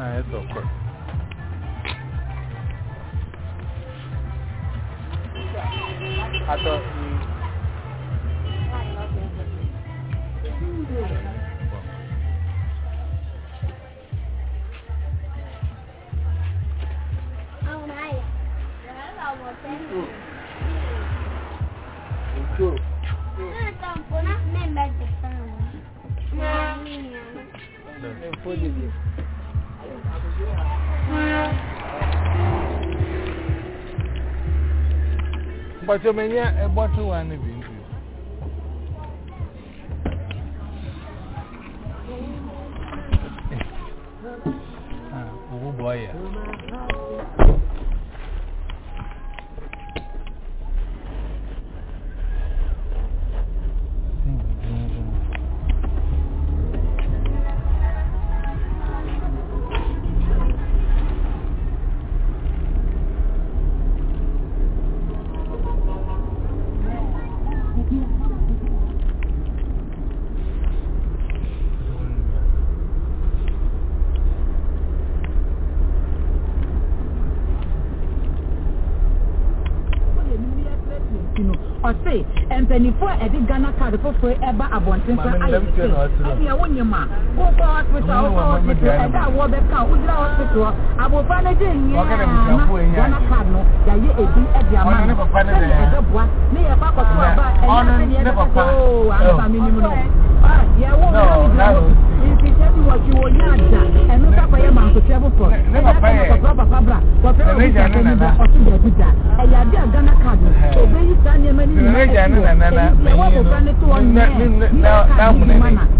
Nah, it's okay. I thought you... Thank you. But you may a bottle one of you. Oh boy. mpanyinfo a ɛde ghana card foforɔ ɛba abɔnten so ayɛ tete ɛnea wonye ma wokɔ hospital wokɔ hospital ɛda a wɔbɛka wogyina hospital abɔfra no gye nyinaa ghana card no yɛayɛ ebi ɛde ama no sɛdeɛ ɛbɛboa ne yɛkɔ akɔto aba ɛnyɛ sɛdeɛ ɛbɛkasa oo anaba menim no yɛwo na me gyina hospital wɔtwe wɔ nyɛ ada ɛno sɛ akɔyɛ mankotwɛ foforɔ ɛyɛ akɔpapa papabra wɔfrɛ ɔbisakanida ɔto baabi da ɛyɛ ade a ghana card obɛyi saa nneɛma no nyinaa ɛyɛ wɔbɔfra no to wɔ nnɛ ne ɔka ne nyuma na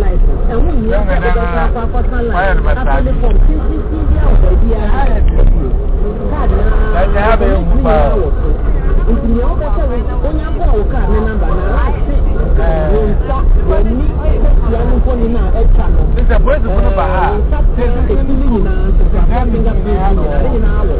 life ẹ̀hún yìí ọ̀sẹ̀ ìdọ́gba afọ́fọ́sán life afọ́lẹ́ fọ́m tí tí tí bí ọ̀dọ̀ bí i ara ẹ̀ káàdì náà ọ̀dọ̀ ìlú ìyàwó ìdìní ọ̀pọ̀ sẹ́wọ̀n onye abọ́ ọ̀wọ̀ káà ní nàmbà náà láti wọ́n nta wọ́n ní wọ́n ní fọ́ni náà ẹ̀ tà nọ. nta tí wọ́n ti fún un bá a. nta tí wọ́n ti fún un bá a.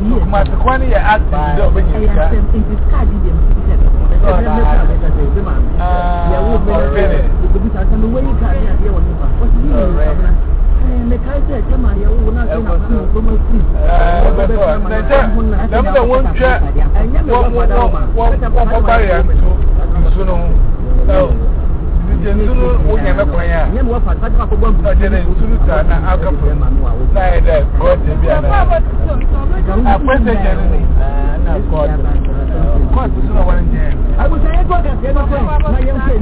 No, my one year asked me to do it. I am in this car, did you? ọjẹ ntunu wọnyẹ mẹkọ yẹn a ọjẹ ne ntunu ta na akapu na yẹ dẹ kọọtù bi ana apẹsẹ jẹ ne na kọọtù kọọtù sọ na wọn jẹ. àgùntàn ẹgbẹ́ ọ̀gá ṣe é bá na yẹn ń pè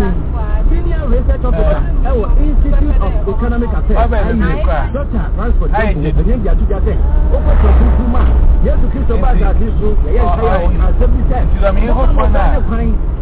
senior research officer ẹ wọ institute of economic affairs ayé dr transport jẹ́kù ẹ̀yẹ́ ìyá àtúnjà tẹ̀ ó kọ́ sọ fún fún ma yẹ́sù kristo bá àgbà àti sùn ẹ̀yẹ́ ìṣẹ́yà ọ̀hún àti ẹ̀bí sẹ́ẹ̀ ọ̀pọ̀ ọ̀pọ̀ ọ̀pọ̀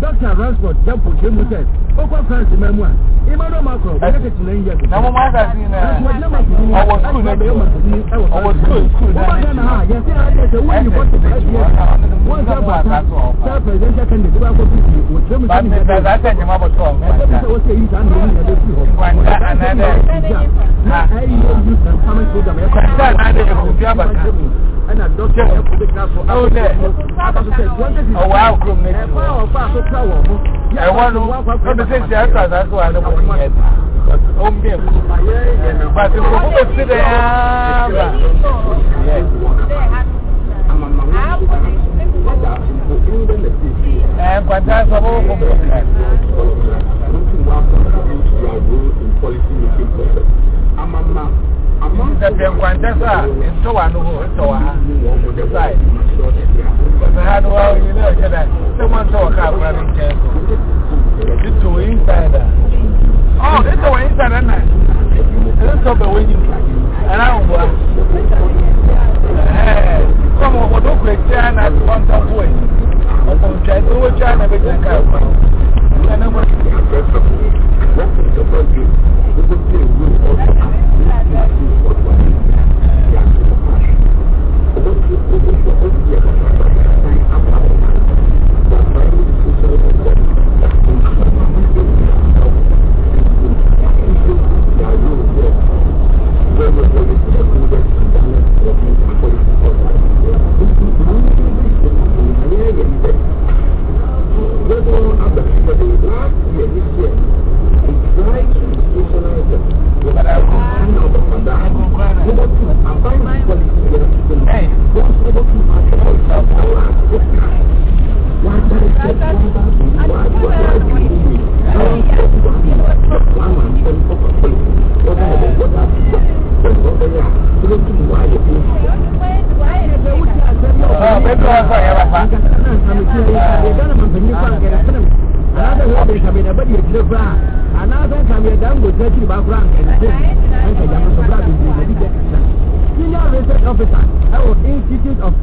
dr ransford japo jemu test okwa france mẹmu a emmanuel macron benedict na nyẹ bi. na mo máa dà sí náà ọwọ skul náà dùn ọwọ skul skul náà dùn. wọ́n bá dáná ha yẹn sí àyè ṣe wọ́n yìí fọ́tò fẹ́ẹ́ fi ẹ̀ wọ́n sọ bàtà sọ presidential candidate wọ́n kọ́ pp wò ṣé mi sẹ́ni sẹ́ni. bàtà sẹ́ni ẹ̀jẹ̀ máa bọ̀ tó ọ̀hún. ẹ̀jẹ̀ sẹ́ni wọ́n ṣe èyí sàn ní ìlú ẹ̀dẹ́ sí ọ̀hún. wàǹdà ànádẹ́ ɛna dɔkita yɛ kó bɛ ká so awo dɛ abaso sɛ twenty six ɔwɔ akuro mi ti wɔ ɛfɔ aso kura wɔ ho ɛwɔ no ɔbi sɛ si ato asase wa ne kɔ ne yɛ ti o n bɛ mu pati ko kó bɛ ti dɛ yaaba yɛ. ɛɛ nkwanta sɔ ko ko bɛ kɛ. Amama sɛpɛ nkwantɛ a ntɔwa no hɔ ntɔwa ha decide ɔsɛ ha no wa ɔyi ne ɔhyɛ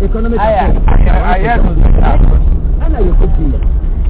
Economic Affairs. I, I, I, I, I, I, I, I, I,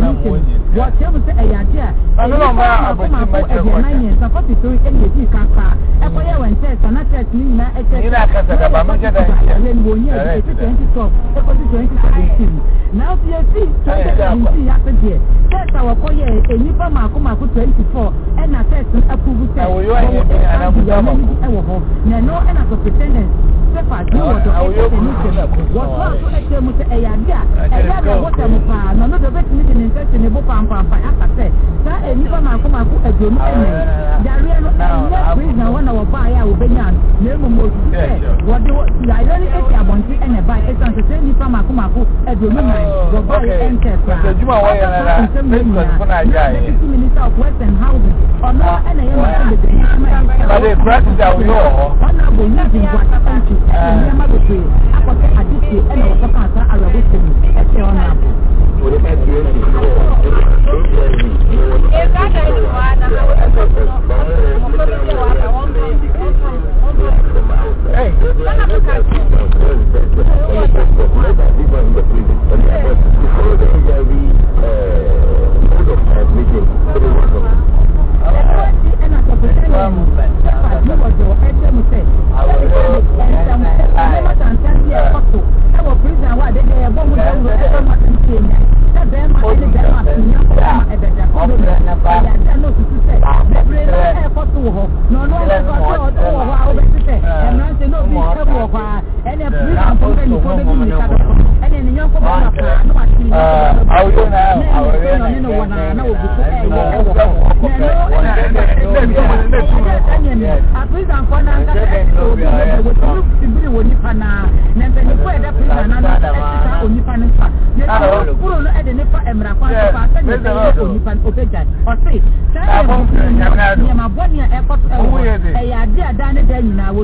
wɔkyerɛ mu sɛ ɛyɛ adeɛ a ɛyɛ kɔma kɔma kɔ ɛdiɛ nan yɛn nsa kɔpi tori ɛna edi kaka sanatest ni nyinaa ɛkyɛ kyɛ nyinaa kasa daba mo kyɛ da nkyɛn ɛlɛ ni wɔnyi ɛdi ɛti twenty twelve ɛkɔsi twenty seventeen na ɔfi a wɔkɔ yɛ enipa mako mako twenty four ɛna test ɛkubu sɛ ɛwɔ ɛnanti ɛwɔ hɔ na ɛno ɛna sɔ pretendent sefa ti wɔ dɔ ɛkɛ tɛ ne tɛm wɔtɔ aso ɛkyɛ mu sɛ ɛyɛ adi a ɛyɛ adi a wɔtɛ mu paa na ɔno mọ̀mọ́dù wọ́dí yàrá ní ètí àbọ̀ntí ẹ̀ nẹ̀bá ẹ̀ sàn ṣẹṣẹ nípa màkó màkó ẹ̀dùn omi náà wọ̀bá ẹ̀ ẹ̀ ń tẹ̀ fà. ọ̀sẹ̀júmọ̀ wọ́n yẹn rẹ̀ rẹ̀ mílíọ̀nù fún àjà yìí. mílíọ̀nù minister of western housing ọ̀nà ẹ̀ nà yẹn máa ń bèbè yìí máa ń bẹ̀rẹ̀. ọ̀dẹ̀ practice àwùjọ ọ̀họ́. ọ̀nà àbò eh. yìí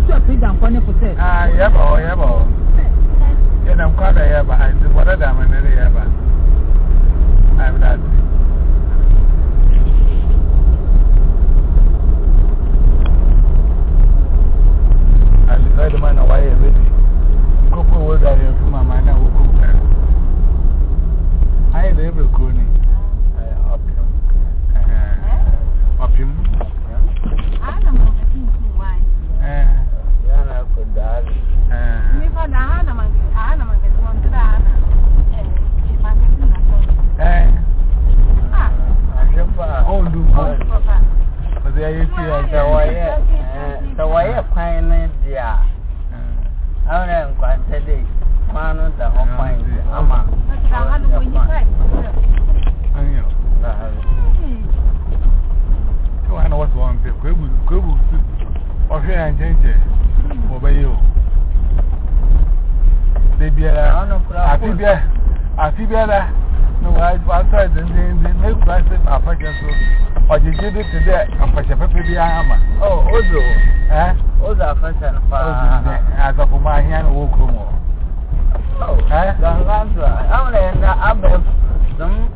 sure pay down for nepotet. Ah, yaba o, yaba o. Yana kwada yaba, a yanzu kwada damanin yaba. I'm not. A shekaru mana waye ready. Nkoko wo gari yanzu mama na hukun kare. Ayi da yabe ko ne. biara na wasa dendenden na ekura sị afahyɛ so ọjịjị dị te dɛ afahyɛ pɛpɛ bi ama. ọ ozo ɛ ozo afahyɛ no paa ozo dɛ azafoma ahịa na ọwụ kurom ọ. ɛ gangantu a ahụ na ịna abụ dum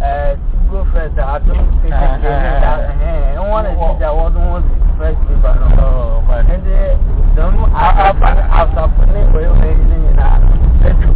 ɛ go first atụm kekeke na ɛ nwa na esi da wọdụ nwozi first paper nọ. ndị dum afọ afọ na ekwe ihe niile na etu.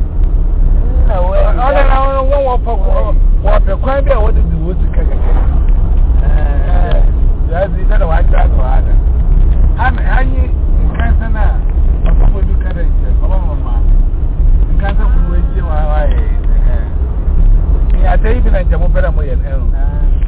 na ah,